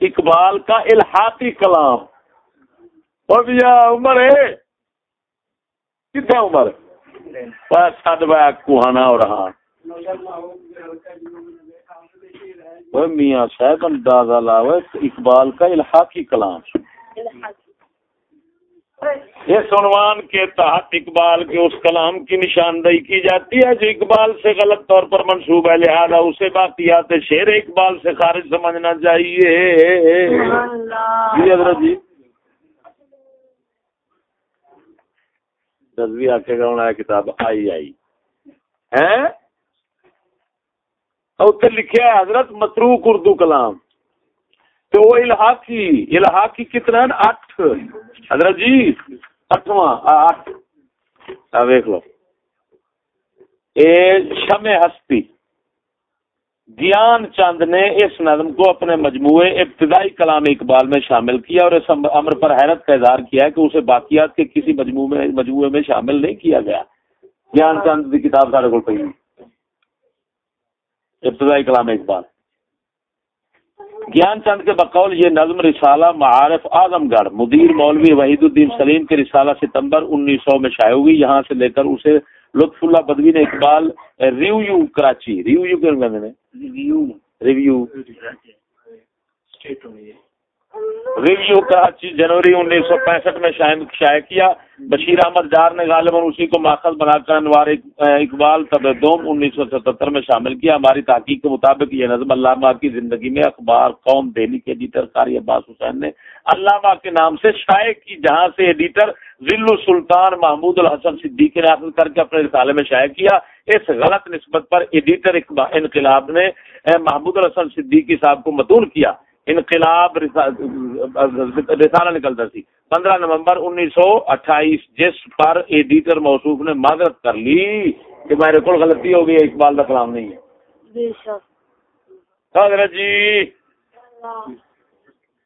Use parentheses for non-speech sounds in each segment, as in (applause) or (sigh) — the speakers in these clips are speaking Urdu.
اقبال کا الحاقی کلام۔ اور بھیا عمر ہے؟ کتنا عمر؟ سڈ بیک کوہانا ہو رہا۔ میاں صاحب اندازہ لاؤ اقبال کا الحاقی کلام۔ اس عنوان کے تحت اقبال کے اس کلام کی نشاندہی کی جاتی ہے جو اقبال سے غلط طور پر منسوب ہے، لہٰذا اسے باقیات شیر اقبال سے خارج سمجھنا چاہیے۔ جی حضرت جی۔ دسویں آ کے گاؤں کتاب آئی آئی۔ ہے لکھا ہے حضرت متروک اردو کلام۔ تو وہ الحاقی الحاقی کتنا؟ ہے اٹھ حضرت جی اٹھواں اٹھ ویک لو۔ اے شم ہستی۔ گیان چند نے اس نظم کو اپنے مجموعے ابتدائی کلام اقبال میں شامل کیا اور اس امر پر حیرت کا اظہار کیا کہ اسے باقیات کے کسی مجموعے مجموعے میں شامل نہیں کیا گیا۔ گیان چند کی کتاب سارے کو ابتدائی کلام اقبال۔ گیان چند کے بقول یہ نظم رسالہ معارف اعظم گڑھ مدیر مولوی وحید الدین سلیم کے رسالہ ستمبر انیس سو میں شائع ہوئی یہاں سے لے کر اسے لطف اللہ بدوی نے اقبال ریویو کراچی ریویو کیوں کہتے ہیں۔ ریویو۔ ریویو۔ ریویو کراچی جنوری انیس سو پینسٹھ میں شائع کیا۔ بشیر احمد ڈار نے غالباً اسی کو ماخذ بنا کر انوار اقبال طب دوم انیس سو ستہتر میں شامل کیا۔ ہماری تحقیق کے مطابق یہ نظم علامہ کی زندگی میں اخبار قوم دہلی کے ایڈیٹر قاری عباس حسین نے علامہ کے نام سے شائع کی، جہاں سے ایڈیٹر ذل السلطان محمود الحسن صدیقی نے حاصل کر کے اپنے رسالے میں شائع کیا۔ اس غلط نسبت پر ایڈیٹر انقلاب نے محمود الحسن صدیقی صاحب کو متون کیا۔ انقلاب رسالہ نکلتا سی۔ پندرہ نومبر انیس سو اٹھائیس جس پر ایڈیٹر موصوف نے معذرت کر لی کہ میرے کو غلطی ہو گئی اقبال کا کلام نہیں ہے۔ حضرت جی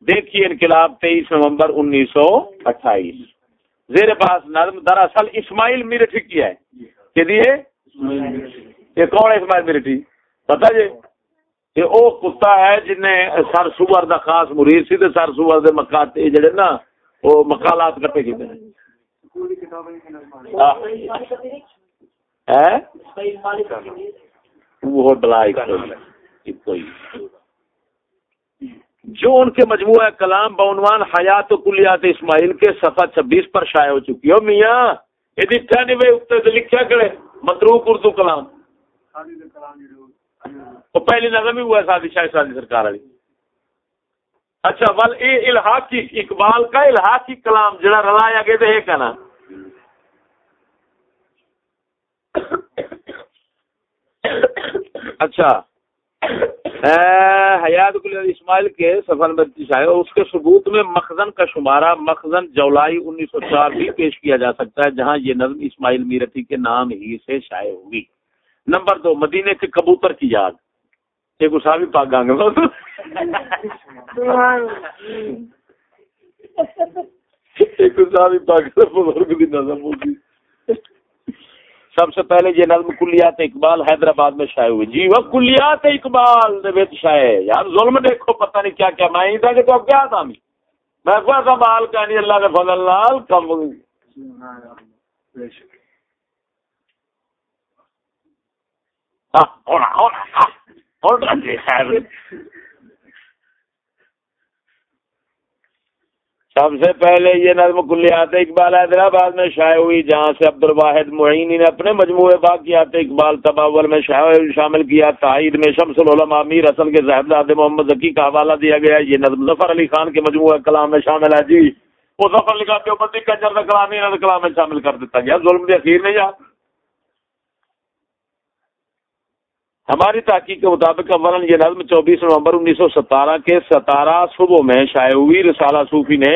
دیکھیے انقلاب تیئیس نومبر انیس سو اٹھائیس۔ زیر پاس نظم دراصل اسماعیل میرٹھی کی ہے۔ کہ دیے یہ کون ہے اسماعیل میرٹھی؟ پتا جی؟ کہ او کتا ہے جن سر سور دا خاص مرید سی تے سر سور دے مکات جڑے نا او مقالات کٹے کیتے ہیں۔ وہ بلائی کوئی۔ جو ان کے مجموعہ کلام بعنوان حیات و کلیات اسماعیل کے صفحہ چھبیس پر شائع ہو چکی ہو میاں، یہ دکھا نہیں لکھا کرے۔ متروک اردو کلام۔ وہ پہلی نظم ہی ہوا ہے شادی شاہ شادی سرکار والی اچھا ول اے الحاقی اقبال کا الحاقی کلام جڑا رلایا گیا تو یہ کہنا اچھا حیات اسماعیل کے سفر میں شاید اس کے ثبوت میں مخزن کا شمارہ، مخزن جولائی انیس سو چار بھی پیش کیا جا سکتا ہے، جہاں یہ نظم اسماعیل میرٹھی کے نام ہی سے شائع ہوگی نمبر دو مدینے کے کبوتر کی یاد۔ ایک بھی پاک گانگ ایک اسا بھی پاک بزرگ کی نظر ہوگی سب سے پہلے یہ نظم کلیات اقبال حیدرآباد میں شائع ہوئی۔ جی وہ کلیات اقبال شائع یار ظلم دیکھو پتہ نہیں کیا کیا میں تھا کہ تو اب کیا تھا میں کوئی سا مال کا نہیں اللہ کے فضل لال کم سب سے پہلے یہ نظم کلیات اقبال حیدرآباد میں شائع ہوئی، جہاں سے عبد الواحد معینی نے اپنے مجموعے باقیات اقبال تباول میں شامل کیا۔ تائید میں شمس العلماء امیر حسن کے صاحبزاد محمد ذکی کا حوالہ دیا گیا۔ یہ نظم ظفر علی خان کے مجموعہ کلام میں شامل ہے۔ جی وہ ظفر علی خان دیوبندی کنجر کلام ہی کلام میں شامل کر دیتا گیا۔ ظلم کے اخیر نہیں یار ہماری تحقیق کے مطابق اول یہ نظم چوبیس نومبر انیس سو ستارہ کے ستارہ صبح میں شائع ہوئی۔ رسالہ صوفی نے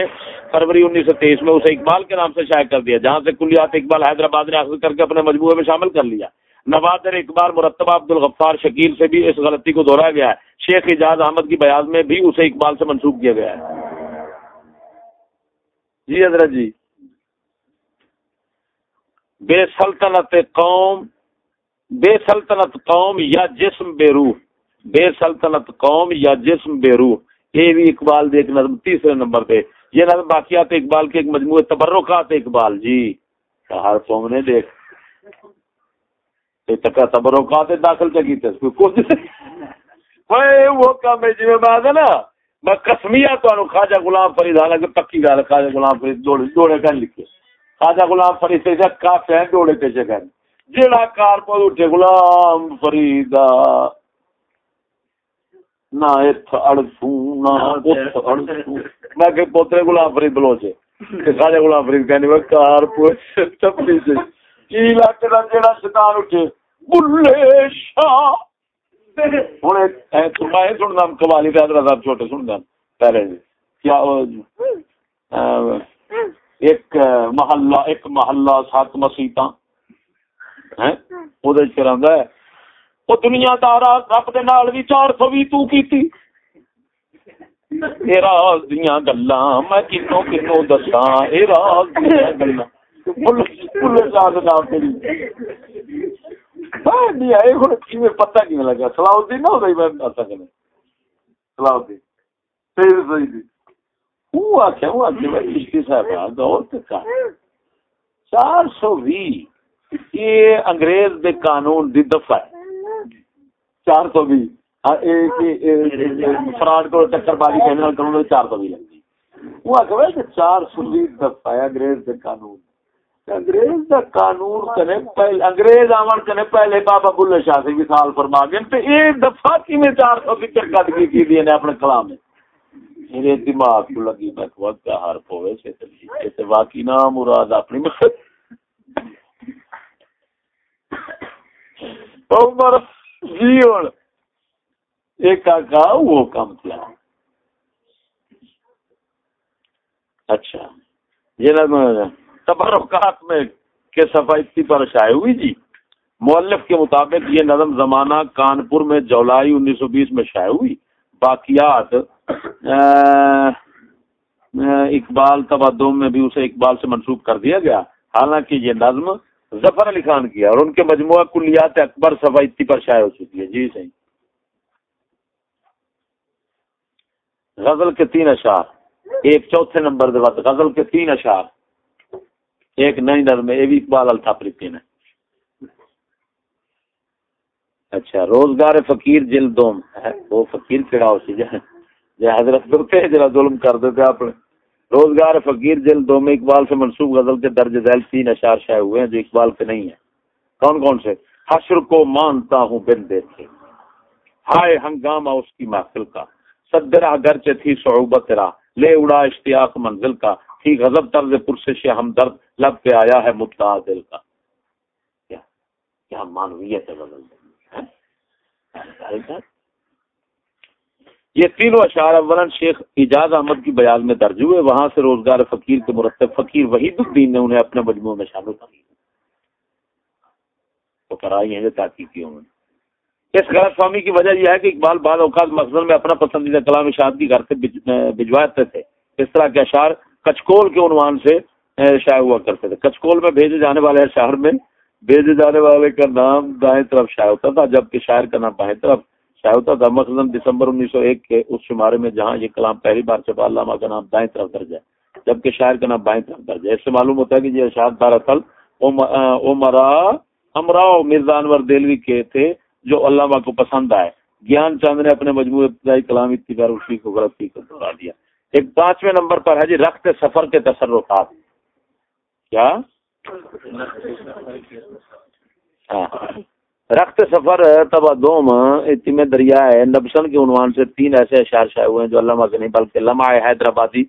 فروری انیس سو تیئیس میں اسے اقبال کے نام سے شائع کر دیا، جہاں سے کلیات اقبال حیدرآباد نے حاصل کر کے اپنے مجموعے میں شامل کر لیا۔ نوادر اقبال مرتبہ عبد الغفار شکیل سے بھی اس غلطی کو دہرایا گیا ہے۔ شیخ اجاز احمد کی بیاض میں بھی اسے اقبال سے منسوخ کیا گیا ہے۔ جی حضرت جی بے سلطنت قوم بے سلطنت قوم یا جسم بے روح، بے سلطنت قوم یا جسم بے روح۔ یہ بھی اقبال دے ایک نظم، تیسرے نمبر پہ یہ نظم باقیات اقبال کے ایک مجموعے تبرکات اقبال جی۔ ہر قوم نے دیکھ۔ تبرکات داخل چکی تھے وہ کام ہے جی میں بات ہے نا۔ میں کسمیا تو خواجہ غلام فرید، حالانکہ پکی گل خواجہ غلام فرید دوڑے کر لکھے۔ خواجہ غلام فرید سے کافی ہے دوڑے پیچھے کر جیڑا کار پہ اٹھے، غلام فرید نہ میں کہ پوترے غلام فرید بلوچے۔ خواجہ غلام فرید کہنے میں کار پوچھ سے کی علاقے دا جیڑا شیطان اٹھے؟ بلے شاہ۔ صاحب چھوٹے پہلے جی۔ کیا جی؟ ایک محلہ ایک محلہ سات مسیطا ہے وہ دنیا دارا رب دے نال بھی چار سو بھی تو کیتی۔ اے راز دیاں گلاں، میں کنوں کنوں دساں، اے راز دیاں گلاں۔ پتا کی لگا۔ سلاؤ نہ میں پھر صحیح بھائی صاحب ہاں، دور چار سو بھی یہ انگریز دے قانون دی دفعہ ہے۔ چار سو بھی۔ ہاں، فراڈ کو ٹکر بازی کہنے والے چار سو بھی لگتی جی۔ وہ آخر بھائی چار سو بھی دفعہ ہے انگریز دے قانون۔ انگریز دا قانون کنے پہلے انگریز آمن کنے پہلے بابا بلے شاہ سے مثال فرما گئے۔ تے اے دفعہ کی میں چار سو کی چرکت کی کی دیے نے اپنے کلام میں؟ میرے دماغ کو لگی میں کہ وقت ہر پوے سے تلی تے واقعی نا مراد اپنی مقصد عمر جی ایک کا وہ کام کیا اچھا۔ یہ تبرکات میں کے صفائی پر شائع ہوئی جی؟ مولف کے مطابق یہ نظم زمانہ کانپور میں جولائی انیس سو بیس میں شائع ہوئی۔ باقیات اقبال تبادم میں بھی اسے اقبال سے منسوخ کر دیا گیا۔ حالانکہ یہ نظم ظفر علی خان کیا اور ان کے مجموعہ کلیات اکبر صفائی پر شائع ہو چکی ہے جی صحیح۔ غزل کے تین اشار ایک چوتھے نمبر دے بعد غزل کے تین اشار ایک نئی نظم یہ بھی اقبال الطاف لکھتے ہیں اچھا روزگار فقیر جل دوم۔ وہ فقیر کہڑا ہو سی جی حضرت دوتے جرا ظلم کر دیتے اپنے روزگار فقیر جل دو میں اقبال سے منسوب غزل کے درج ذیل تین اشار شائع ہوئے ہیں جو اقبال کے نہیں ہیں۔ کون کون سے؟ حشر کو مانتا ہوں بن دیتے ہائے ہنگامہ اس کی محفل کا۔ صدرہ گرچہ تھی صعوبت را۔ لے اڑا اشتیاق منزل کا۔ تھی غضب طرز پرسش ہمدرد۔ لب پہ آیا ہے مبتا دل کا۔ کیا کیا مانویت ہے بدل یہ تینوں اشعار اولن شیخ اجاز احمد کی بیان میں درج ہوئے، وہاں سے روزگار فقیر کے مرتب فقیر وحید الدین نے انہیں اپنے مجموعے میں شامل کر تو کرائی ہیں کی انہوں نے۔ اس غلط فہمی کی وجہ یہ ہے کہ اقبال بعض اوقات مقصد میں اپنا پسندیدہ کلام شادی گھر سے بھجواتے تھے۔ اس طرح کے اشعار کچکول کے عنوان سے شائع ہوا کرتے تھے۔ کچکول میں بھیجے جانے والے شہر میں بھیجے جانے والے کا نام دائیں طرف شائع ہوتا تھا، جبکہ شاعر کا نام بائیں طرف ہوتا تھا مثلاً دسمبر انیس سو ایک کے اس شمارے میں جہاں یہ کلام پہلی بار چھپا، علامہ کا نام دائیں طرف درج ہے، جبکہ شاعر کا نام بائیں طرف درج ہے۔ اس سے معلوم ہوتا ہے کہ یہ اشعار دراصل عمرا امراؤ مرزا انور دلوی کے تھے، جو علامہ کو پسند آئے۔ گیان چاند نے اپنے مجموعے ابتدائی کلام اتبار اسی کو غلطی کو دہرا دیا۔ ایک پانچویں نمبر پر ہے جی رخت سفر کے تصرفات۔ کیا؟ ہاں۔ رخت سفر تبا دوم اتم دریا ہے۔ نبسن کے عنوان سے تین ایسے اشار شائع ہوئے ہیں جو علامہ کے نہیں بلکہ لمحہ حیدرآبادی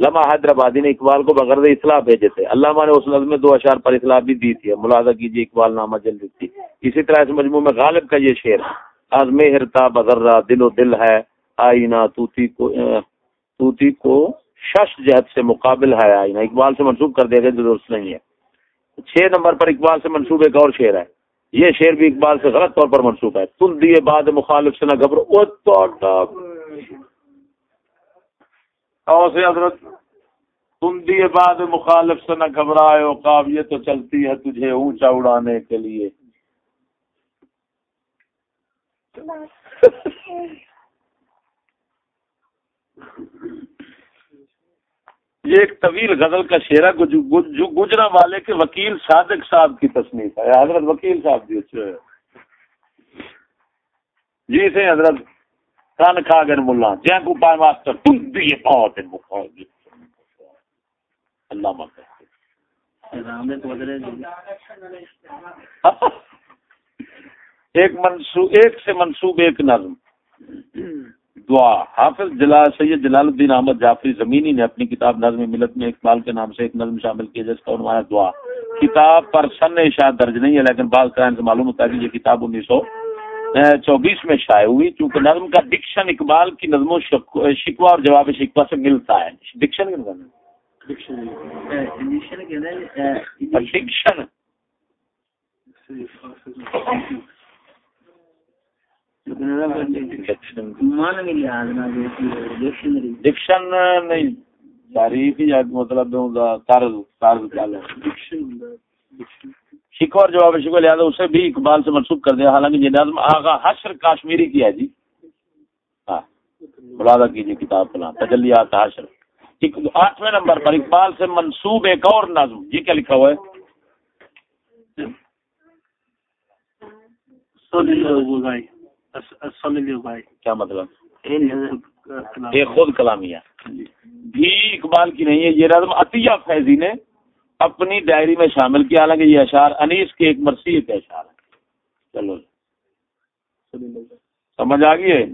لمحہ حیدرآبادی نے اقبال کو بغرد اطلاع بھیجے تھے۔ علامہ نے اس نظم میں دو اشار پر اطلاع بھی دی تھی۔ ملازہ کیجیے اقبال نامہ جلدی تھی۔ اسی طرح اس مجموع میں غالب کا یہ شعر آج مہرتا بغرہ دل و دل ہے، آئینہ توتی کو توتی کو شش جہد سے مقابل ہے آئینہ۔ اقبال سے منسوخ کر دیا گیا جو درست نہیں ہے۔ چھ نمبر پر اقبال سے منسوخ ایک اور شعر ہے۔ یہ شعر بھی اقبال سے غلط طور پر منسوخ ہے۔ تم دیے بعد مخالف سے نہ گھبرو۔ حضرت تم دیے بعد مخالف سے نہ گھبرائے اوقاب یہ تو چلتی ہے تجھے اونچا اڑانے کے لیے۔ (laughs) یہ ایک طویل غزل کا شعرہ گجرا والے کے وکیل صادق صاحب کی تصنیف ہے۔ حضرت وکیل صاحب جی اچھا جی سے حضرت کان کھا گئے ملا۔ جی کو پائے ماسٹر تم بھی یہ بہت اللہ مکہ (laughs) ایک منصوب ایک سے منصوب ایک نظم۔ (clears throat) دعا۔ حافظ جلال سید جلال الدین احمد جعفری زمینی نے اپنی کتاب نظم ملت میں اقبال کے نام سے ایک نظم شامل کیا جس کا عنوان دعا۔ کتاب پر سن شاید درج نہیں ہے لیکن بعض کرائن سے معلوم ہوتا ہے کہ یہ کتاب انیس سو چوبیس میں شائع ہوئی چونکہ نظم کا ڈکشن اقبال کی نظم و شکوا اور جواب شکوا سے ملتا ہے۔ ڈکشن۔ ڈکشن۔ ڈکشن نہیں تاریخ یا مطلب شکو اور جواب شکو لہٰذا اسے بھی اقبال سے منسوخ کر دیا۔ حالانکہ یہ نظم آغا حشر کاشمیری کی ہے جی۔ ہاں ملازہ کیجیے کتاب پلا تجلیات حشر۔ آٹھویں نمبر پر اقبال سے منسوب ایک اور نظم یہ کیا لکھا ہوا ہے؟ کیا مطلب؟ یہ خود کلامیہ۔ بھی اقبال کی نہیں ہے یہ نظم عطیہ فیضی نے اپنی ڈائری میں شامل کیا۔ حالانکہ یہ اشعار انیس کے ایک مرثی کے اشعار ہے چلو۔ سمجھ آ گئی ہے؟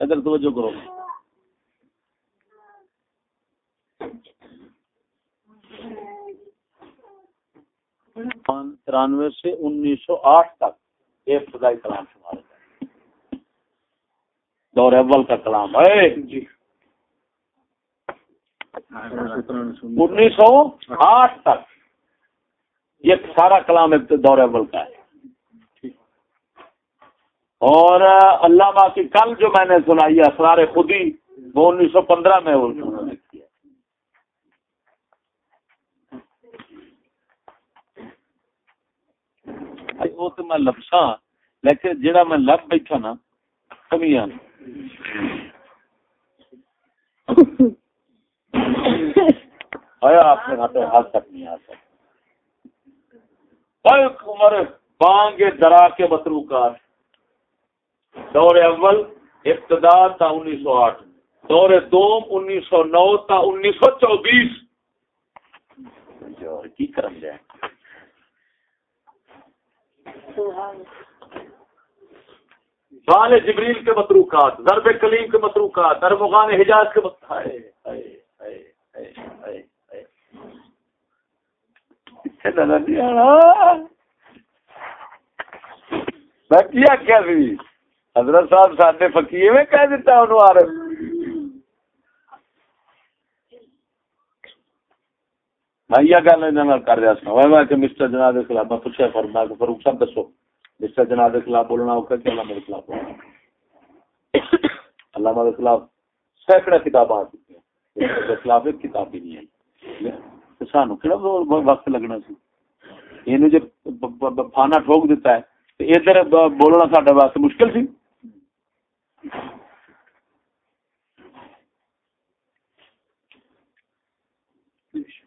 ادھر توجہ کرو۔ ترانوے سے انیس سو آٹھ تک ایک خدائی کلام شمار دور اول کا کلام۔ ہے جی۔ انیس سو آٹھ تک یہ سارا کلام ایک دور اول کا ہے۔ اور اللہ کی کل جو میں نے سنائی اسرار خودی وہ انیس سو پندرہ میں انہوں نے کیا وہ تو میں لفسا لیکن جڑا میں لب بیٹھا نا، کمیاں آیا آپ نے ہاتھ تک نہیں آتا عمر بانگ درا کے متروکات۔ دور اول، ابتدا تا انیس سو آٹھ۔ دور دوم انیس سو نو تا انیس سو چوبیس کی کرم جائے بال جبریل کے متروکات، ضرب کلیم کے متروکات درمغان حجاز کے میں کیا کیا حضرت صاحب سارے فکیے میں کہہ دیتا انہوں آ رہے میں یہ گل کر رہا سا میں کہ مسٹر جناب کے خلاف میں پوچھا فرما کہ فروخ صاحب دسو مسٹر جناب کے خلاف بولنا ہوگا کہ علامہ کے خلاف بولنا علامہ کے خلاف سینکڑے کتابیں آ چکی ہیں کے خلاف ایک کتاب بھی نہیں ہے سانو کہڑا وقت لگنا سی یہ جب پھانا ٹھوک دیتا ہے ادھر بولنا سارے واسطے مشکل سی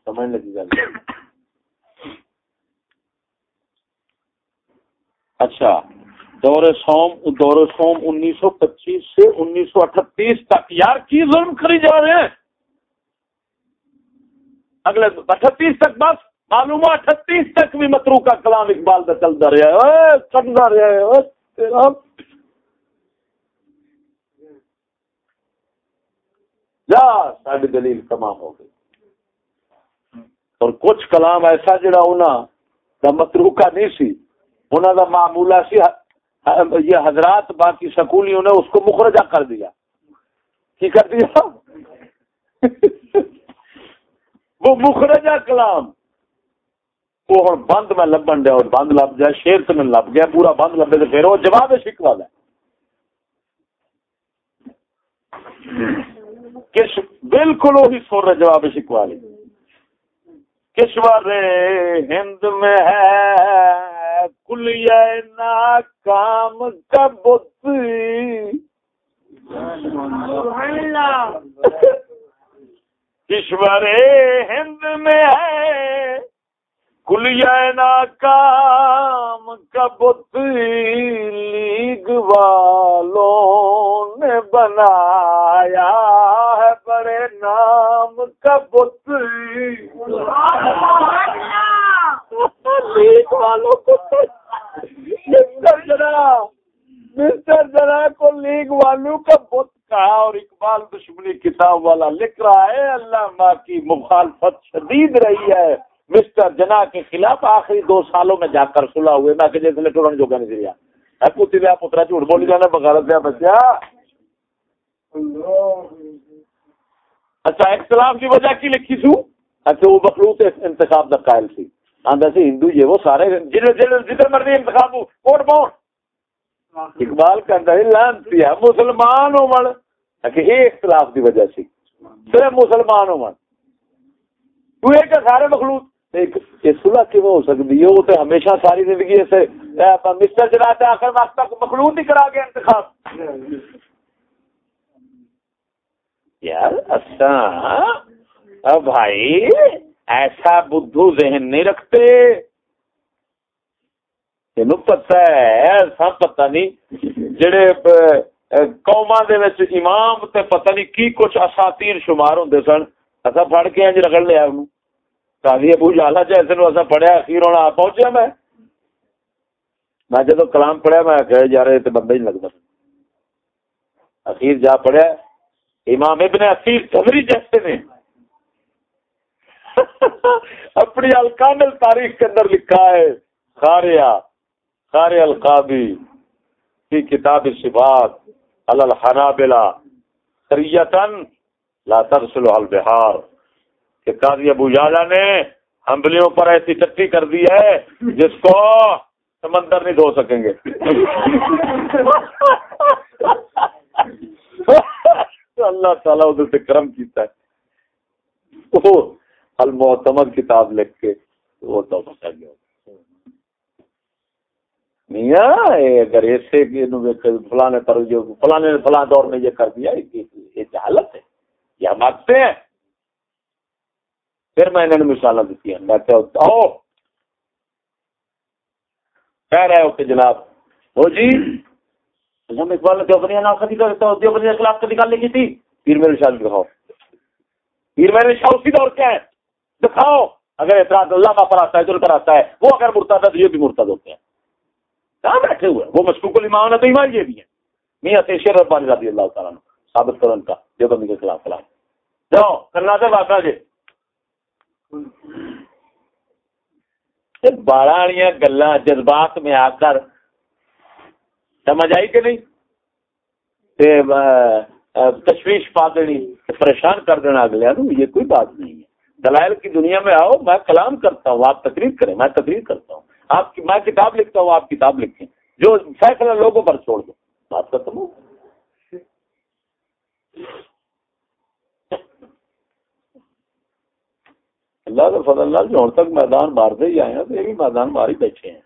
سمجھ لگی گل۔ اچھا دور سوم دور سوم انیس سو پچیس سے انیس سو اٹھتیس تک۔ یار، کی ظلم کری جا رہے ہیں؟ اگلے اٹھتیس تک بس، معلوم اٹھتیس تک بھی مترو کا کلام اقبال کا چلتا رہا ہے۔ چلتا رہا ہے۔ جا ساری دلیل تمام ہو گئی۔ اور کچھ کلام ایسا جڑا ہونا دا متروکا نہیں سی ہونا دا معمولہ سی یہ حضرات باقی سکولیوں نے اس کو مخرجہ کر دیا۔ کی کر دیا؟ (laughs) وہ مخرجہ کلام۔ وہ ہوں بند میں لبن دیا اور بند لب جائے، شیر سے میں لب گیا، پورا بند لبے تو پھر وہ جواب شکوا ہے بالکل وہی سور جواب شکوا لی کشور ہند میں ہے۔ کلیہ ناکام کا بت کشور ہند میں ہے۔ کلیہ ناکام کا بت لیگ والوں نے بنایا ہے بڑے نام کا لیگ والوں کو مسٹر جنا مسٹر جنا کو لیگ والوں کا بت کہا اور اقبال دشمنی کتاب والا لکھ رہا ہے اللہ ماں کی مخالفت شدید رہی ہے مسٹر جنا کے خلاف آخری دو سالوں میں جا کر سلا ہوئے۔ میں کہ جیسے ٹورن جو کرنے دیا۔ ہے پوتی دیا، پترا جھوٹ بولی جانا بغیرت دیا بچہ۔ اچھا اختلاف کی وجہ کی لکھی سو اچھا وہ مخلوط انتخاب کا قائل سی آدھا سے ہندو یہ وہ سارے جدھر مرضی انتخاب ووٹ پاؤ اقبال کا اندر لانتی ہے مسلمان ہو من کہ اچھا، یہ اختلاف کی وجہ سی۔ صرف مسلمان ہو من تو ایک سارے مخلوط۔ سلح کی ہو سکتی ہے، وہ تو ہمیشہ ساری زندگی سے مسٹر چلاتے آخر وقت تک مخلوط ہی کرا گیا، انتخاب۔ یار اچھا۔ بھائی، ایسا بدھو ذہن نہیں رکھتے۔ تین پتا ہے، سب پتا نہیں۔ جڑے قوما دے امام تے پتہ نہیں کی کچھ اساتیر شمار ہوں سن۔ اصا پڑھ کے انج رگڑ لیا انہوں۔ قاضی ابو جالا جیسے نو اصا پڑھیا، اخیر ہونا پہنچیا میں۔ میں جدو کلام پڑھیا، میں کہ یار یہ بندہ ہی لگتا۔ اخیر جا پڑھیا، امام ابن اخیر تمری جیسے نے۔ (laughs) اپنی الکامل تاریخ کے اندر لکھا ہے، خاریا خار القابی کی کتاب صفات الحنابلہ سریتن لا ترسل البہار کہ قاضی ابو جالا نے ہمبلیوں پر ایسی چٹی کر دی ہے جس کو سمندر نہیں دھو سکیں گے۔ اللہ تعالیٰ ادھر سے کرم کیتا ہے۔ المعتمد کتاب لکھ کے وہ تو گیا۔ میاں اگر ایسے فلانے پر جو فلانے فلاں دور میں یہ کر دیا، یہ جہالت ہے۔ یا مانگتے ہیں۔ پھر میں نے مثال دیتی ہیں میں آؤ۔ کہہ رہے ہو کہ جناب، وہ جی ہم اقبال نے دیوبنی ناختی کا دیوبنی کے خلاف کبھی نکالنے کی تھی۔ پیر میرے شاہ جی، دکھاؤ۔ پیر میرے شاہ اسی دور کیا ہے دکھاؤ۔ اگر اعتراض اللہ پر آتا ہے دل پر آتا ہے۔ وہ اگر مرتا تھا تو یہ بھی مرتد ہوتے ہیں۔ کہاں بیٹھے ہوئے وہ مشکوک المان ہے تو ایمان یہ بھی ہے میاں تیشیر ربانی رضی اللہ تعالیٰ ثابت کرن کا، دیوبندی کے خلاف خلاف۔ جاؤ کرنا تھا واقعہ جی۔ بارہ گلا جذبات میں آ کر سمجھ آئی کہ نہیں تشویش پا دینی پریشان کر دینا اگلے یہ کوئی بات نہیں ہے دلائل کی دنیا میں آؤ میں کلام کرتا ہوں آپ تقریر کریں میں تقریر کرتا ہوں آپ کی میں کتاب لکھتا ہوں آپ کتاب لکھیں جو فیصلہ لوگوں پر چھوڑ دو، بات ختم ہو اللہ کے فضل اللہ جو ہوں تک میدان مارتے ہی آئے ہیں، تو یہ بھی میدان مار ہی بیٹھے ہیں۔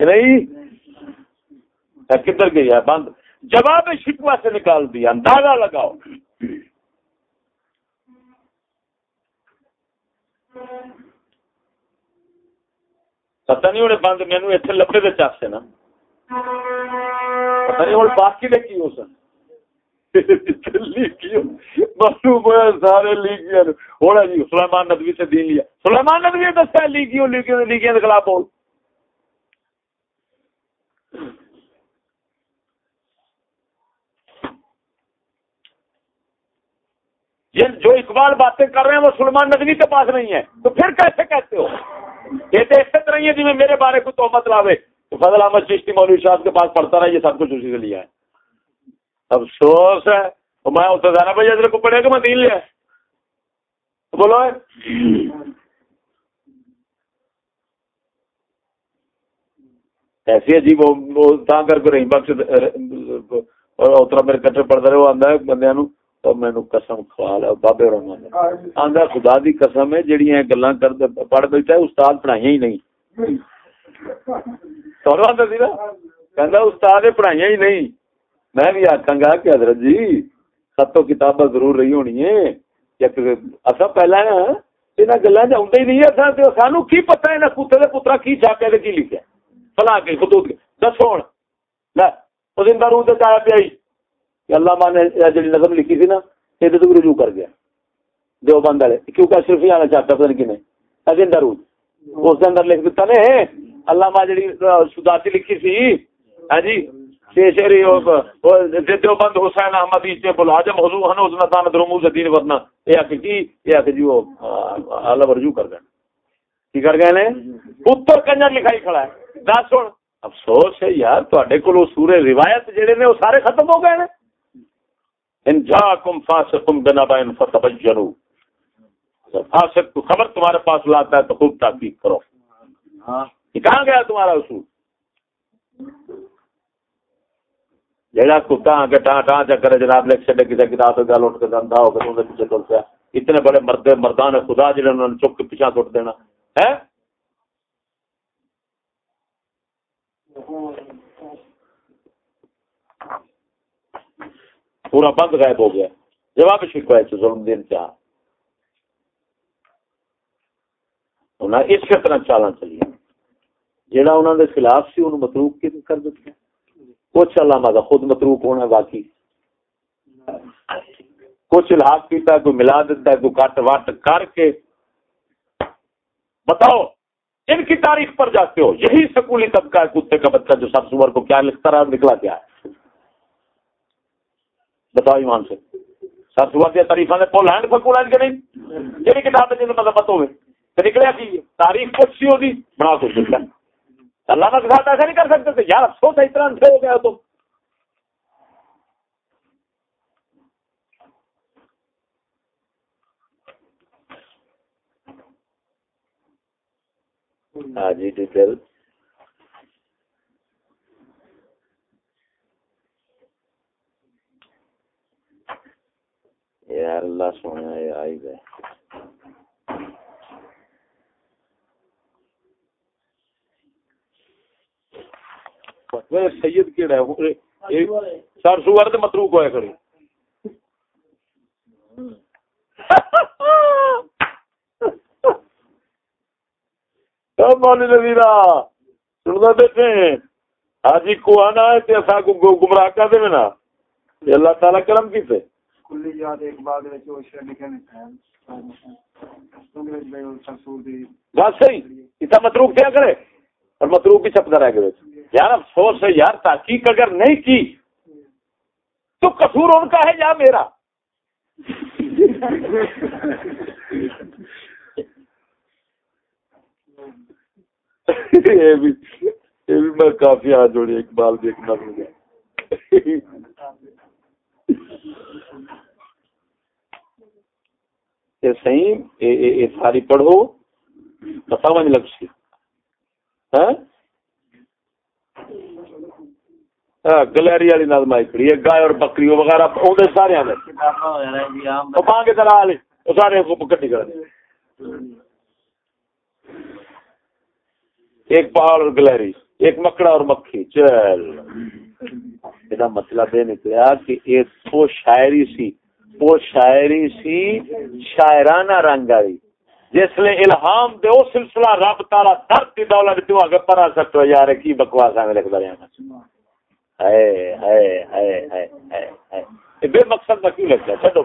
نہیں؟ کدھر گئی ہے؟ بند۔ جواب شکوا سے نکال دیا اندازہ لگاؤ۔ پتا نہیں انہیں بند مینو اتنے لبے دے چاسے نا۔ پتا نہیں ہوں باقی نے کی ہو سن۔ سارے ہونا جی سلیمان ندوی سے دین لیا۔ سلیمان ندوی لیگیوں لیگیوں کے خلاف بول۔ جو اقبال باتیں کر رہے ہیں، وہ سلمان ندوی کے پاس نہیں ہے تو پھر کیسے کہتے ہو؟ کہتے اس طرح ہے جی میں میرے بارے کو تہمت لاوے۔ تو فضل احمد چشتی مولوی صاحب کے پاس پڑھتا رہا، یہ سب کچھ اسی سے لیا ہے۔ افسوس ہے۔ میں اتنے جانا بھائی ادھر کو پڑھے گا میں دین لیا بولو ایسی عجیب کر کے رہی بخش اترا میرے کٹر پڑتا رہے، وہ آدھا بندے نو تو مینو قسم کھوا لیا، بابے رحمان آندا خدا دی قسم ہے، جڑیاں گلاں کر پڑھ بیٹھا ہے، استاد پڑھائیاں ہی نہیں۔ تو آندا سی نا کہندا استاد پڑھائیاں ہی نہیں۔ میں بھی آکھاں گا کہ حضرت جی خط و کتاباں ضرور رہی ہونی ہے اصا پہلا یہاں گلا ہی نہیں سانو کی پتا ہے کتے کے پترا کی چھاپیا کی لکھا فلاں کے، خطوط دسو ہوں زندہ روح سے آیا پیا اللہ ماں نے جی نظم لکھی تھی نا، یہ تو رجوع کر گیا۔ دو بند والے کیونکہ صرف ہی آنا چاہتا پتا نہیں کنے زندہ روح اس کے اندر لکھ دیتا نے، اللہ ماں جی سداسی لکھی سی۔ ہاں جی؟ بند حسین احمد بلازم حضور ہنوز نتان درموز دین ورنہ یہ آکھ کی یہ آکھ جی اللہ جی، ورجو کر گئے۔ کی کر گئے نے؟ پتر کنجر لکھائی کھڑا ہے۔ دس سن۔ افسوس ہے یار تے کو سورے روایت جڑے نے وہ سارے ختم ہو گئے نے۔ ان جاکم فاسقم بنبائن فتبجنوا اچھا، فاسق کو خبر تمہارے پاس لاتا ہے تو خوب تحقیق کرو۔ ہاں کہاں گیا تمہارا اصول؟ جہاں کتا آگے ٹان ٹان چکر جناب، لکھ چڈے کسی کتاب گل، اٹھ کے دندا ہو کے پیچھے تر پیا۔ اتنے بڑے مرد مردان خدا جڑے جنہوں نے چک کے پیچھا سٹ دینا۔ ہے؟ پورا بند غائب ہو گیا۔ جواب شکوا ہے، ظلم دین کیا؟ انہاں اس کے طرح چالا چلی جہاں انہوں نے خلاف سی، انہوں متروک کر دیتے کچھ علامہ کا خود متروک ہونا باقی کچھ الحاق کیتا ہے، کوئی ملا دیتا ہے، کوئی کٹ وٹ کر کے۔ بتاؤ، ان کی تاریخ پر جاتے ہو، یہی سکولی طبقہ ہے کتے کا بچہ جو سب سور کو کیا لکھتا رہا، نکلا کیا ہے۔ بتاؤ ایمان سے۔ سب سور کی تاریخ نے پول ہینڈ سکول کے نہیں؟ یہی کتاب ہے جن مطلب ہوئے تو نکلیا کی تاریخ کچھ سی ہوگی بنا کچھ اللہ کے ساتھ ایسا نہیں کر سکتے تھے۔ یار افسوس ہے، اتنا انٹھے ہو گیا تو ہاں جی ڈیٹیل۔ یار اللہ سونا آئی گئے۔ سید کیڑا ہے؟ سر سوار تے متروک ہویا کھڑی مولی نظیرہ سننا بیٹھے حاجی کو آنا ہے تے اسا کو گمراہ کر دے نا۔ اللہ تعالی کرم کیتے کلی یاد ایک بعد وچ او شے لکھے نے بس صحیح اتنا متروک کیا کرے؟ اور متروک بھی چھپتا رہ گئے یار افسوس ہے یار، تحقیق اگر نہیں کی تو قصور ان کا ہے یا میرا؟ میں کافی ہاتھ جوڑی اقبال دیکھنا مل گیا یہ صحیح ساری پڑھو بتاؤ لگ سی ہاں؟ گلری والی نظم آئی کھڑی ہے، گائے اور بکری وغیرہ سارے سارے کٹی کر ایک پہاڑ اور گلہری، ایک مکڑا اور مکھی، چل۔ یہ مطلب یہ نکلا کہ ایک وہ شاعری سی، وہ شاعری سی شاعرانہ رنگ آئی۔ جس لیے الہام دے او سلسلہ رب تعالی در دی دولت دیو اگر پرا سکتو یار کی بکواس ہے لکھ دے رہے اے بے مقصد میں کیوں لگتا ہے۔ چھڈو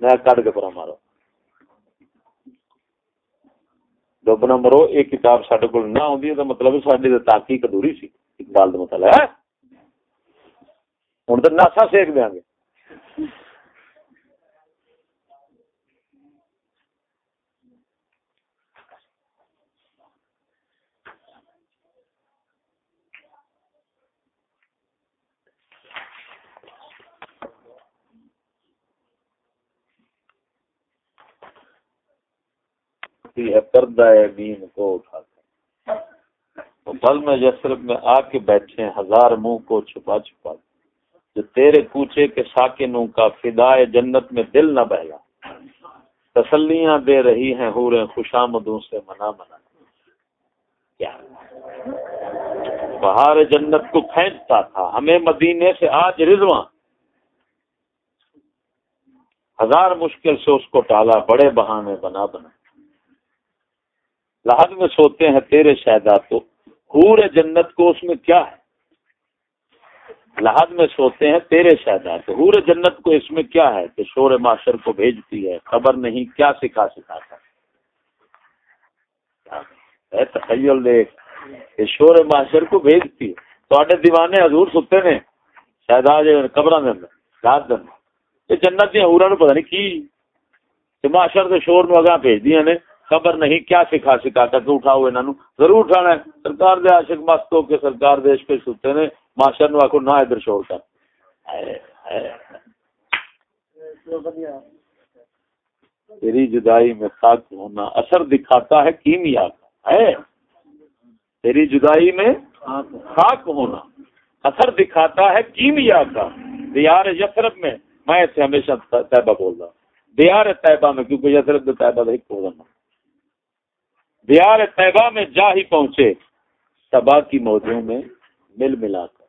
میں کٹ کے پرا مارو۔ دو نمبر ایک کتاب ساڈے کول نہ ہوندی ہے مطلب ساڈی تے تحقیق ادھوری سی، اقبال دا مطلب ہے؟ ہن تے ناسا سیکھ دیاں گے۔ ہے کردہ دین کو اٹھا کر پل میں یسرف میں آ کے بیٹھے ہزار منہ کو چھپا چھپا جو تیرے کوچے کے ساکنوں کا فدائے جنت میں دل نہ بہلا۔ تسلیاں دے رہی ہیں حوریں خوشامدوں سے منا منا۔ کیا؟ بہار جنت کو کھینچتا تھا، ہمیں مدینے سے آج رضواں ہزار مشکل سے اس کو ٹالا، بڑے بہانے بنا بنا۔ لحد میں سوتے ہیں تیرے شہدا تو حور جنت کو اس میں کیا ہے؟ لحد میں سوتے ہیں تیرے شہدا تو حور جنت کو اس میں کیا ہے کہ شور معاشر کو بھیجتی ہے، خبر نہیں کیا سکھا سکھاتا تخیل دیکھ کہ شور معاشر کو بھیجتی ہے۔ تو دیوانے حضور ستے نے شہدا قبر رات دن یہ جنت دیا ہورا نو پتہ نہیں کی معاشر کے شور نو اگاں بھیج دیا نے۔ خبر نہیں، کیا سکھا سکھا کر اٹھاؤ انہوں ضرور اٹھانا ہے۔ سرکار دے عاشق مست ہو کے سرکار دیش پہ ستے نے معاشر نو آخو نہ ادھر شور کر۔ تیری جدائی میں خاک ہونا، اثر دکھاتا ہے کیمیا کا ہے تیری جدائی میں خاک ہونا، اثر دکھاتا ہے کیمیا کا دیار یسرف میں میں اسے ہمیشہ طیبہ بول رہا ہوں۔ دیار طیبہ میں، کیونکہ یسرف طیبہ ایک بول رہا دیار طیبہ میں جا ہی پہنچے۔ تباہ کی موجوں میں مل ملا کر۔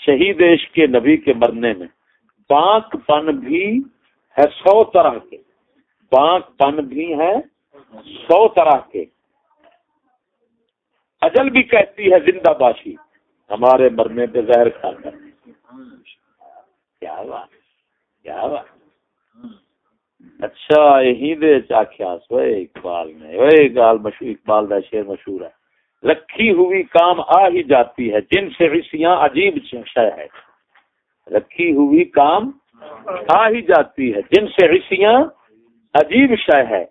شہید عشق کے نبی کے مرنے میں۔ بانک پن بھی ہے سو طرح کے۔ بانک پن بھی ہے سو طرح کے۔ اجل بھی کہتی ہے زندہ باشی۔ ہمارے مرنے پہ زہر کھا کر۔ کیا بات کیا بات۔ اچھا یہی دے چاخیاس وہ اقبال نے۔ وہ گال مشہور اقبال کا شعر مشہور ہے۔ رکھی ہوئی کام آ ہی جاتی ہے، جن سے رسیاں عجیب شہ ہے۔ رکھی ہوئی کام آ ہی جاتی ہے، جن سے رسیاں عجیب شہ ہے۔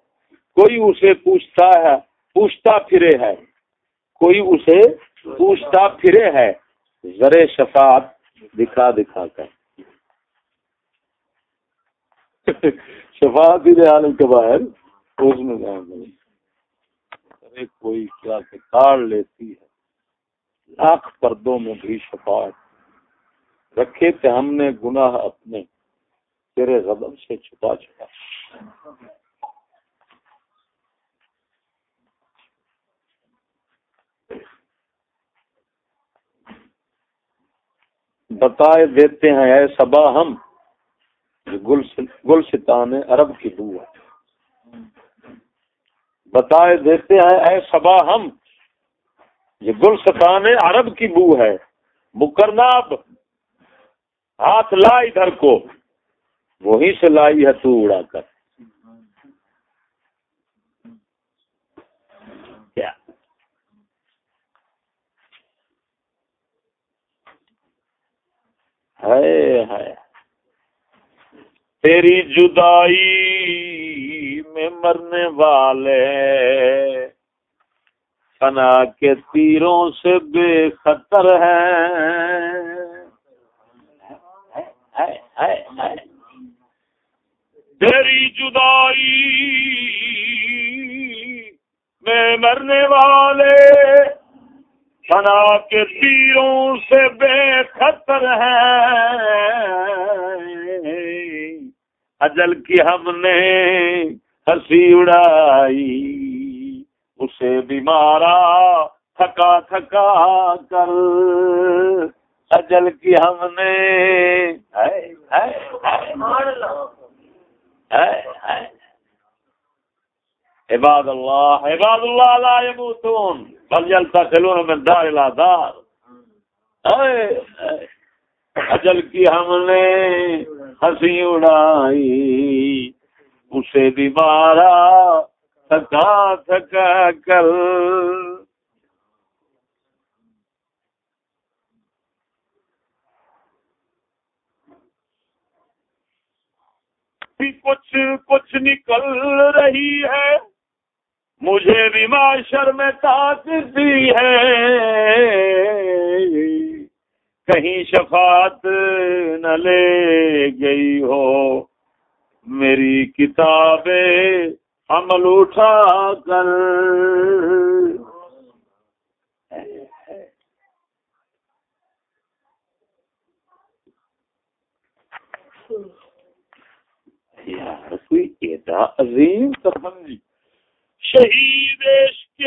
کوئی اسے پوچھتا ہے، پوچھتا پھرے ہے۔ کوئی اسے پوچھتا پھرے ہے، زر شفاعت دکھا دکھا کر۔ (laughs) شفاعت ہی عالم کے باہر اس میں جائیں گے۔ ارے کوئی کیا کہ کاڑ لیتی ہے۔ لاکھ پردوں میں بھی شفاعت۔ رکھے تھے ہم نے گناہ اپنے۔ تیرے غضب سے چھپا چھپا۔ بتائے دیتے ہیں اے سبا ہم۔ گل ستان عرب کی بو ہے بتائے دیتے ہیں، اے سبا ہم، یہ گل ستان عرب کی بو ہے۔ مکرناب ہاتھ لا ادھر کو۔ وہی سے لائی ہے تو اڑا کر۔ ہے تیری جدائی میں مرنے والے۔ فنا کے تیروں سے بے خطر ہے۔ تیری جدائی میں مرنے والے۔ فنا کے تیروں سے بے خطر ہے۔ اجل کی ہم نے ہنسی اڑائی، اسے بیمارا تھکا تھکا کر۔ اجل کی ہم نے عباد اللہ عباد اللہ لا يموتون بل يلتقلون من دار الى دار۔ اجل کی ہم نے ہنسی اڑائی، اسے بھی تھکا تھکا کر۔ کچھ کچھ نکل رہی ہے، مجھے بھی معاشر میں طاقت دی ہے۔ کہیں شفاعت نہ لے گئی ہو۔ میری کتابیں عمل اٹھا کر۔ یار، کوئی عظیم شہید عشق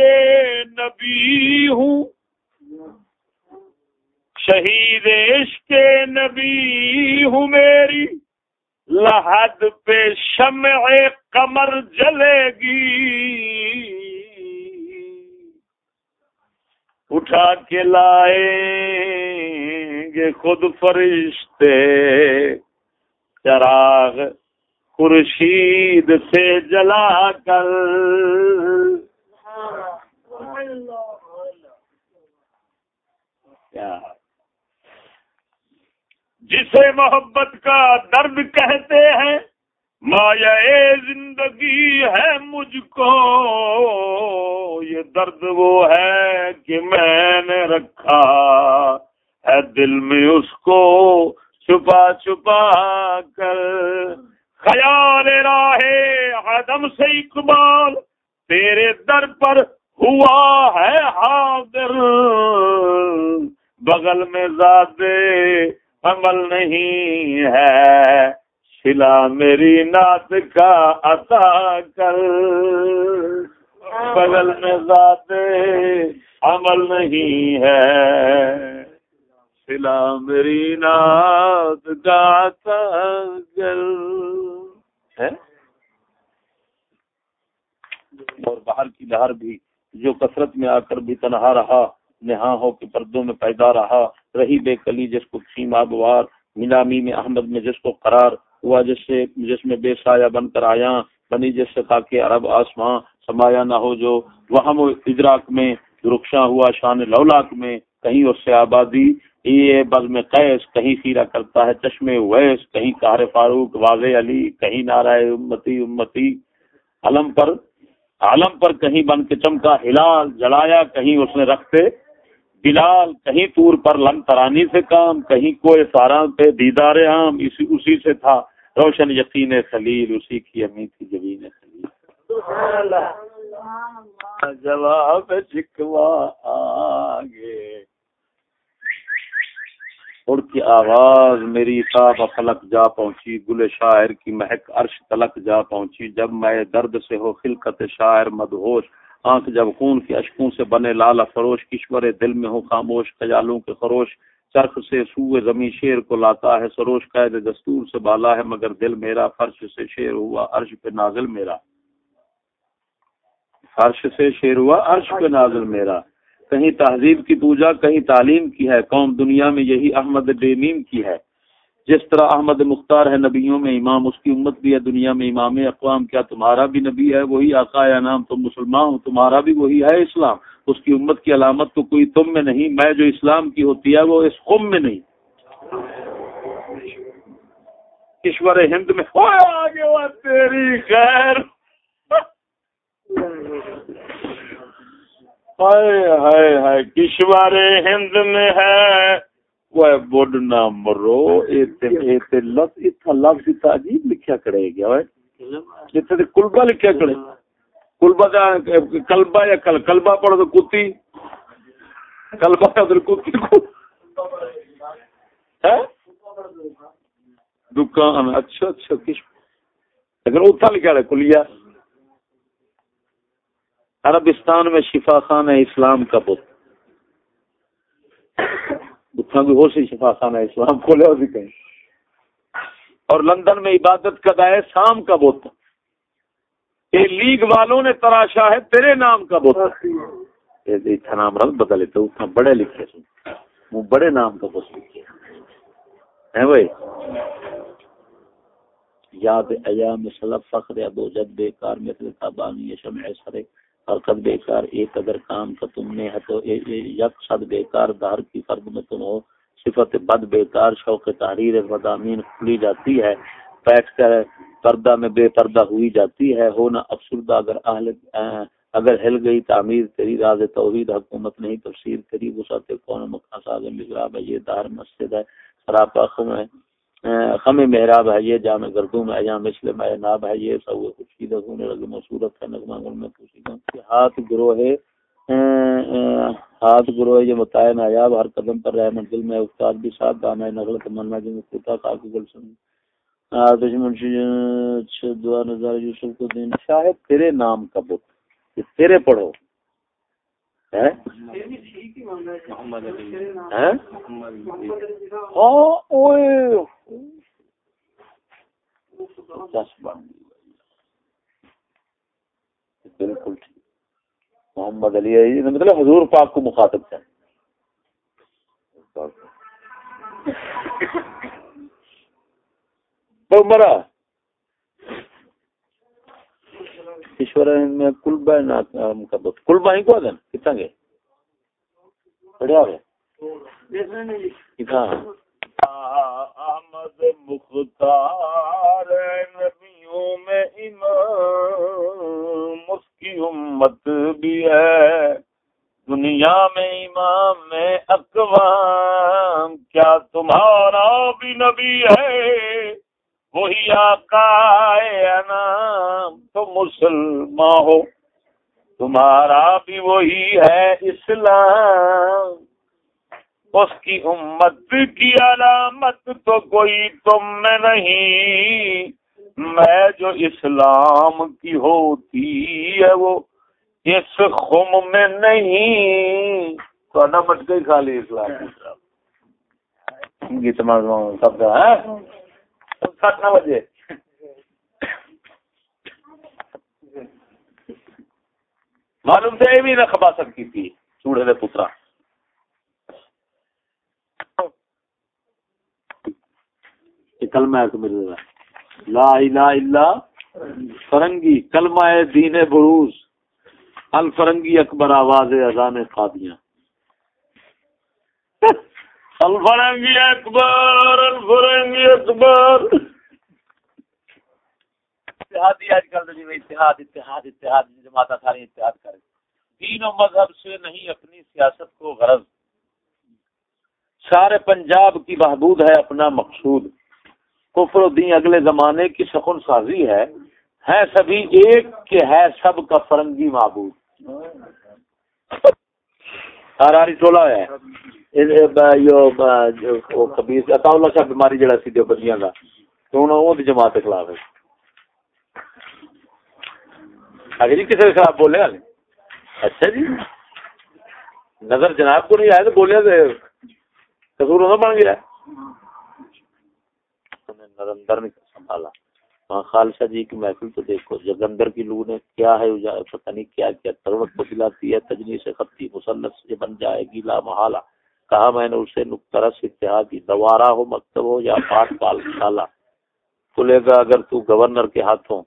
نبی ہوں۔ شہید عشق نبی ہوں میری لحد پہ شمع کمر جلے گی۔ اٹھا کے لائے گے خود فرشتے، چراغ خورشید سے جلا کر۔ جسے محبت کا درد کہتے ہیں، مایا زندگی ہے مجھ کو۔ یہ درد وہ ہے کہ میں نے رکھا ہے، دل میں اس کو چھپا چھپا کر۔ خیال راہ آدم سے اقبال، تیرے در پر ہوا ہے حاضر۔ بغل میں زیادہ عمل نہیں ہے۔ سلا میری نعت کا عطا کر۔ بغل میں زیادہ عمل نہیں ہے۔ سلا میری نعت کا عطا کر۔ اور باہر کی لہر بھی جو کثرت میں آ کر بھی تنہا رہا نہا ہو کے پردوں میں پیدا رہا۔ رہی بے کلی، جس کو سیما گوار نیلامی میں احمد میں جس کو قرار ہوا، جس سے، جس میں بے سایہ بن کر آیا، بنی جس سے تاکہ عرب آسماں سمایا نہ ہو، جو وہم ادراک میں رخشاں ہوا، شان لولاک میں کہیں اس سے آبادی۔ یہ بز میں قیس، کہیں خیرہ کرتا ہے چشمے ویس، کہیں کار فاروق، واضح علی، کہیں نعرہ امتی امتی۔ علم پر عالم پر کہیں بن کے چمکا ہلال، جلایا، کہیں اس نے رکھتے بلال کہیں طور پر لنگ ترانی سے کام، کہیں کوئی سارا پہ دیدار عام، اسی اسی سے تھا۔ روشن یقین خلیل، اسی کی امی تھی جبین خلیل۔ جواب چکوا آگے۔ اڑ کی آواز میری تاب فلک جا پہنچی، گل شاعر کی مہک عرش تلک جا پہنچی۔ جب میں درد سے ہو خلقت شاعر مدہوش آنکھ جب خون کی اشکوں سے بنے، لالا فروش کشور دل میں ہو خاموش، خیالوں کے خروش، چرخ سے سوئے زمین شیر کو لاتا ہے سروش، قید دستور سے بالا ہے مگر دل میرا، فرش سے شیر ہوا عرش پہ نازل میرا۔ فرش سے شیر ہوا عرش پہ نازل میرا۔ کہیں تہذیب کی پوجا، کہیں تعلیم کی ہے، قوم دنیا میں یہی احمد بےمیم کی ہے۔ جس طرح احمد مختار ہے نبیوں میں، امام اس کی امت بھی ہے، دنیا میں امام اقوام، کیا تمہارا بھی نبی ہے؟ وہی آقا یا نام تم مسلمان ہو، تمہارا بھی وہی ہے اسلام۔ اس کی امت کی علامت تو کوئی تم میں نہیں، میں جو اسلام کی ہوتی ہے وہ اس قم میں نہیں۔ کشور ہند میں تیری خیر۔ ہائے ہائے، کشور ہند میں ہے۔ وہ بوڈ نہ مرو ایتے لفظ لفظ عجیب لکھیا کڑے گیا جتنے کلبا لکھیا کڑے۔ کلبا کا کلبا یا کل کلبا پڑھ تو کتی۔ کلبا ادھر کتی۔ کو دکان اچھا اچھا کش۔ لیکن اتنا لکھا رہے کلیا عربستان میں شفا خان ہے اسلام کا بت۔ بھی ہو سی شفا خان ہے اسلام کھولے بھی کہیں۔ اور لندن میں عبادت کا ہے، شام کا بت یہ لیگ والوں نے تراشا ہے، تیرے نام کا بت اتنا نام رنگ بدلے تو اتنا بڑے لکھے سن۔ وہ بڑے نام کا بت لکھے۔ ہیں بھائی؟ یاد ایام سلف فخر ابو جد بیکار مثل تابانی شمع سرے۔ فرقت بیکار ایک اگر کام کا تم نے ہے تو یک صد بیکار دار کی فرد میں تم ہو صفت بد بیکار شوق تحریر مدامین کھلی جاتی ہے، بیٹھ کر پردہ میں بے پردہ ہوئی جاتی ہے ہونا افسردہ اگر اہل اگر ہل گئی تعمیر تیری راز توحید، حکومت نہیں تفسیر تیری وسعت کون مکہ ساگر لگراب ہے یہ دار مسجد ہے، سراپا خم ہے۔ خم محراب ہے، یہ جامع گردوں میں ایام مسلم ہے، ناب ہے، یہ سب خشید ہونے لگے، مصورت ہے، نغمہ گل میں پوچھی ہاتھ گروہ ہاتھ گروہ، یہ بتائے نایاب ہر قدم پر رہے منزل میں استاد بھی ساتھ گانا ہے نغل تمنا جن کوتا خاک گل سن دشمن دعا نظار یوسف کو دین۔ شاید تیرے نام کا بت تیرے پڑھو۔ بالکل ٹھیک. محمد علی مطلب حضور پاک کو مخاطب ہے مرا. ایشور میں کلبا نام کا بہت کلبا ہی کو دن کتنا گئے پڑھیا ہوئے کتنا احمد مختار نبیوں میں امام اس کی امت بھی ہے دنیا میں امام میں اقوام کیا تمہارا بھی نبی ہے وہی آقا نام تو مسلمان ہو۔ تمہارا بھی وہی ہے اسلام۔ اس کی امت کی علامت تو کوئی تم میں نہیں۔ میں جو اسلام کی ہوتی ہے وہ اس خم میں نہیں۔ تو نمٹ گئی خالی اسلام۔ کی تمام سب ہے سات نہ بجے۔ معلوم سے یہ بھی نہ خباست کی تھی، چوڑے دے پترا۔ کلمہ ہے تو میرے لا الہ الا فرنگی، کلمہ ہے دین بروز۔ الفرنگی اکبر آواز اذان قادیاں۔ الفرنگی اکبر الفرنگی اکبر۔ اتحادی آج کل جی اتحاد اتحاد اتحاد جماعت ساری اتحاد کرے دین و مذہب سے نہیں، اپنی سیاست کو غرض۔ سارے پنجاب کی بہبود ہے اپنا مقصود۔ کفر و دین اگلے زمانے کی سکون سازی ہے۔ ہے سبھی ایک کے ہے سب کا فرنگی معبود۔ ہراری ٹولہ ہے۔ بیماری جڑا سی بندیاں کا تو وہ جماعت کے خلاف ہے اگر جی کسی خلاف بولے والے اچھا جی نظر جناب کو نہیں آیا تو بولے قصور ہونا بن گیا نرندر نہیں سنبھالا وہاں خالصہ جی کی محفل تو دیکھو جگندر کی لو نے کیا ہے پتہ نہیں کیا کیا تروت کو دلاتی ہے تجنی سے خطی مسلط سے بن جائے گی لا محالہ کہا میں نے اسے نقطرس اتحادی دوارا ہو مکتب ہو یا پاٹ پال سالہ کھلے گا اگر تو گورنر کے ہاتھوں۔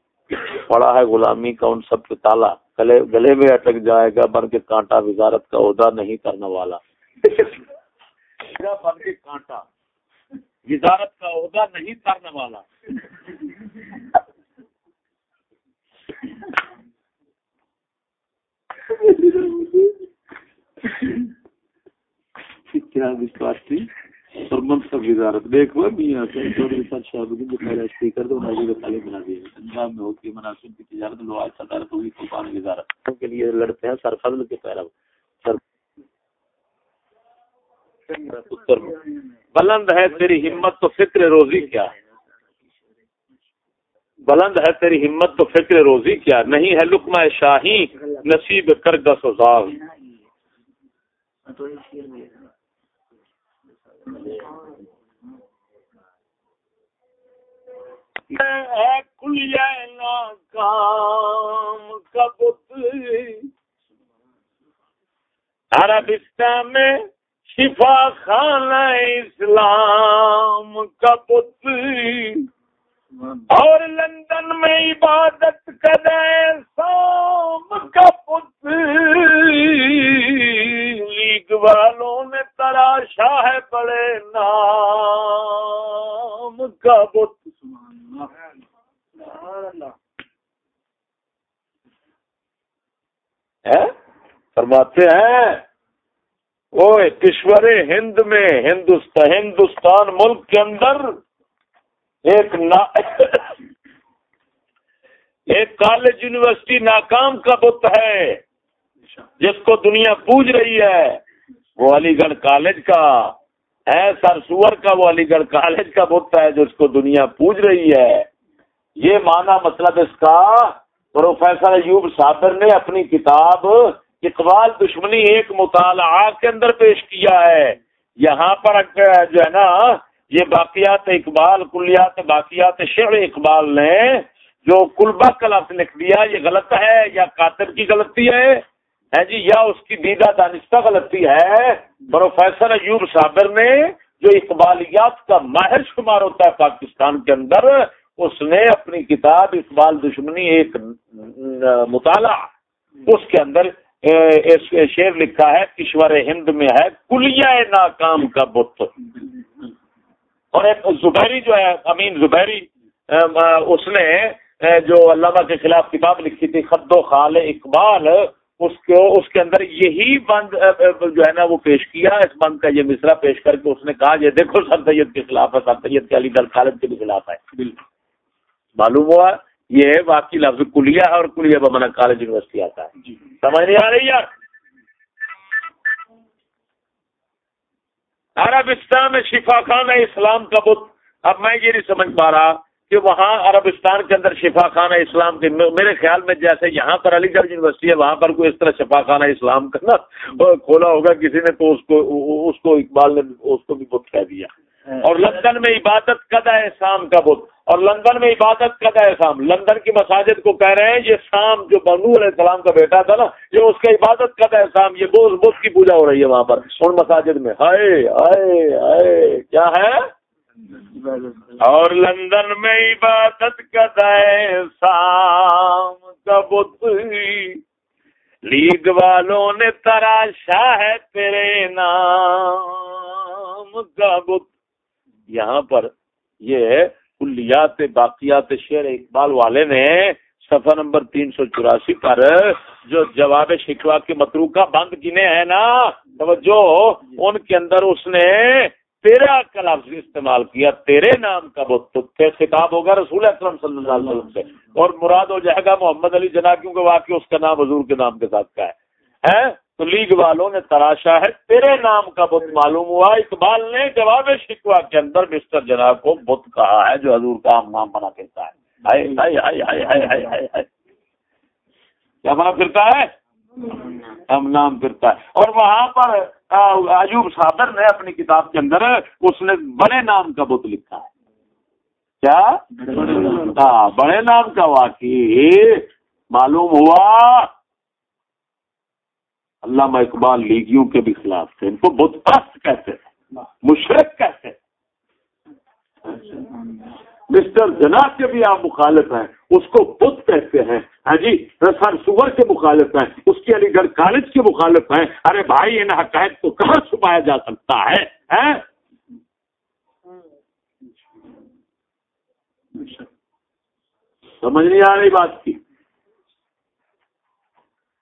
پڑا ہے غلامی کا ان سب کے تالا۔ گلے گلے میں اٹک جائے گا، بن کے کانٹا وزارت کا عہدہ نہیں کرنے والا۔ بن کے کانٹا وزارت کا عہدہ نہیں کرنے والا۔ کیا وشواس تھی اور منصب وزارت دیکھ وہ میاں چودھری صاحب شاہبودی جو پہلے اسپیکر تھے انہوں نے تعلیم بنا دی پنجاب میں ہوتی ہے مناسب کی تجارت، لو آج صدارت ہوگی قربان وزارت۔ کے لیے لڑتے ہیں سر فضل کے پیرو۔ سر بلند ہے تیری ہمت تو فکر روزی کیا؟ بلند ہے تیری ہمت تو فکر روزی کیا؟ نہیں ہے لکمہ شاہی نصیب کرگس و زاغ۔ کر گس و کام عربستان میں شفا خانہ اسلام کا بت اور لندن میں عبادت کرے سام کا لیگ والوں نے تراشا ہے بڑے نام کا بت فرماتے ہیں وہ کشور ہند میں ہندوستان ہندوستان ملک کے اندر ایک نا (coughs) ایک کالج یونیورسٹی ناکام کا بت ہے، جس کو دنیا پوج رہی ہے، وہ علی گڑھ کالج کا۔ ہے سرسور کا وہ علی گڑھ کالج کا بت ہے جو اس کو دنیا پوج رہی ہے۔ یہ مانا مطلب اس کا پروفیسر ایوب صابر نے اپنی کتاب اقبال دشمنی ایک مطالعہ کے اندر پیش کیا ہے۔ یہاں پر جو ہے نا، یہ باقیات اقبال، کلیات باقیات شعر اقبال نے جو کلبا کا لفظ لکھ دیا، یہ غلط ہے یا کاتب کی غلطی ہے؟ ہے جی یا اس کی دیدہ دانستہ غلطی ہے، پروفیسر ایوب صابر نے جو اقبالیات کا ماہر شمار ہوتا ہے پاکستان کے اندر، اس نے اپنی کتاب اقبال دشمنی ایک مطالعہ، اس کے اندر شعر لکھا ہے، کشور ہند میں ہے کلیا ناکام کا بت۔ اور ایک زبیری جو ہے، امین زبیری اس نے جو علامہ کے خلاف کتاب لکھی تھی، خد و خال اقبال اس کو اس کے اندر یہی بند جو ہے نا وہ پیش کیا اس بند کا یہ مصرا پیش کر کے اس نے کہا یہ دیکھو سر سید کے خلاف ہے سر سید کے علی گڑھ خالد کے بھی خلاف ہے۔ معلوم ہوا یہ واقعی لفظ کلیا ہے اور کلیا بمنا کالج یونیورسٹی آتا ہے۔ جی۔ سمجھ نہیں آ رہی یار؟ عربستان میں شفا خانہ اسلام کا بت اب میں یہ نہیں سمجھ پا رہا کہ وہاں عربستان کے اندر شفا خانہ اسلام کے میرے خیال میں جیسے یہاں پر علی گڑھ یونیورسٹی ہے، وہاں پر کوئی اس طرح شفا خانہ اسلام کا نا کھولا ہوگا، کسی نے تو اس کو اس کو اقبال نے اس کو بھی بت کہہ دیا۔ اور لندن میں عبادت کدا ہے شام کا بت؟ اور لندن میں عبادت کدا ہے شام؟ لندن کی مساجد کو کہہ رہے ہیں، یہ شام جو بنو علیہ السلام کا بیٹا تھا نا، یہ اس کا عبادت کدا ہے شام؟ یہ بوس بت کی پوجا ہو رہی ہے وہاں پر، ان مساجد میں۔ ہائے ہائے ہائے، کیا ہے؟ اور لندن میں عبادت کدا ہے کا بت لیگ والوں نے تراشا ہے تیرے نام کا بت۔ یہاں پر یہ کلیات باقیات شعر اقبال والے نے سفر نمبر تین سو چوراسی پر جو جواب شکوا کے مترو کا بند گنے ہیں نا، توجہ، ان کے اندر اس نے تیرا کا لفظ استعمال کیا، تیرے نام کا وہ خطاب ہوگا رسول اکرم صلی اللہ علیہ وسلم سے۔ اور مراد ہو جائے گا محمد علی جنا کیونکہ واقعی اس کا نام حضور کے نام کے ساتھ کا ہے۔ تو لیگ والوں نے تراشا ہے، تیرے نام کا بت معلوم ہوا۔ اقبال نے جواب شکوا کے اندر مسٹر جناب کو بت کہا ہے، جو حضور کا ہم نام بنا کہتا ہے۔ کیا بنا پھرتا ہے؟ ہم نام پھرتا ہے۔ اور وہاں پر ایوب صابر نے اپنی کتاب کے اندر اس نے بڑے نام کا بت لکھا ہے۔ کیا؟ ہاں بڑے نام کا واقعی۔ معلوم ہوا۔ علامہ اقبال لیگیوں کے بھی خلاف تھے۔ ان کو بت پرست کہتے ہیں مشرق کہتے ہیں مسٹر جنا کے بھی آپ مخالف ہیں، اس کو بت کہتے ہیں۔ ہاں جی سر سور کے مخالف ہیں، اس کے علی گڑھ کالج کے مخالف ہیں۔ ارے بھائی، ان حقائق کو کہاں چھپایا جا سکتا ہے؟ ہاں؟ سمجھ نہیں آ رہی بات کی۔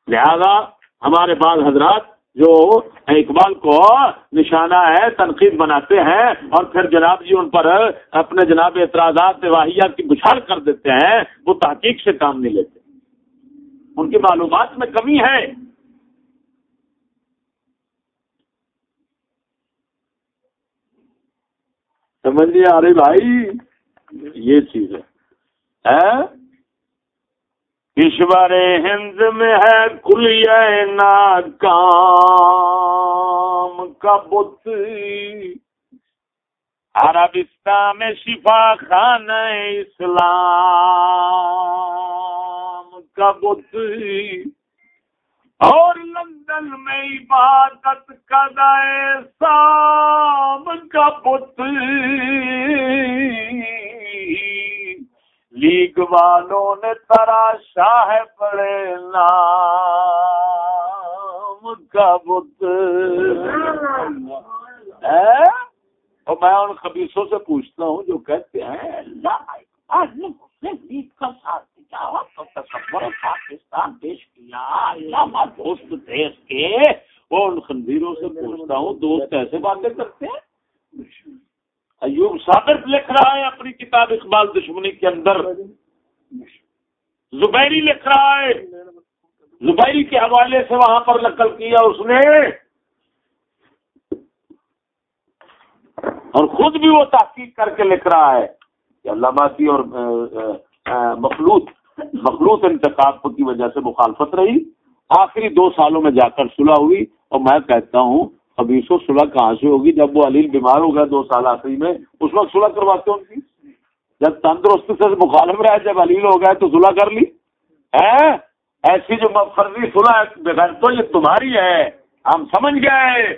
لہذا ہمارے بعض حضرات جو اقبال کو نشانہ ہے، تنقید بناتے ہیں اور پھر جناب جی ان پر اپنے جناب اعتراضات واحیات کی بچھاڑ کر دیتے ہیں، وہ تحقیق سے کام نہیں لیتے۔ ان کی معلومات میں کمی ہے۔ سمجھ لیا ارے بھائی؟ یہ چیز ہے۔ ہاں؟ ایشور ہند میں ہے کلیا ناکام کا بت۔ عربستان میں شفا خان اسلام کا بت۔ اور لندن میں عبادت کا سام کا بت۔ لیگ والوں نے تراشا ہے بڑے نام کا بت۔ میں ان خبیصوں سے پوچھتا ہوں جو کہتے ہیں لیگ کا ساتھ تو تصور پاکستان پیش کیا علامہ دوست دیش کے۔ وہ ان خنزیروں سے پوچھتا ہوں دوست ایسے باتیں کرتے ہیں؟ ایوب صابر لکھ رہا ہے اپنی کتاب اقبال دشمنی کے اندر۔ زبیری لکھ رہا ہے۔ زبیری کے حوالے سے وہاں پر نقل کیا اس نے۔ اور خود بھی وہ تحقیق کر کے لکھ رہا ہے کہ علامہ کی اور مخلوط مخلوط انتخاب کی وجہ سے مخالفت رہی۔ آخری دو سالوں میں جا کر صلح ہوئی اور میں کہتا ہوں خبیص و صلح کہاں سے ہوگی؟ جب وہ علیل بیمار ہو گیا دو سال آخری میں، اس وقت صلح کرواتے ان کی؟ جب تندرست سے مخالف رہا جب علیل ہو گیا تو صلح کر لی؟ ایسی جو فرضی صلح تو یہ تمہاری ہے، ہم سمجھ گئے۔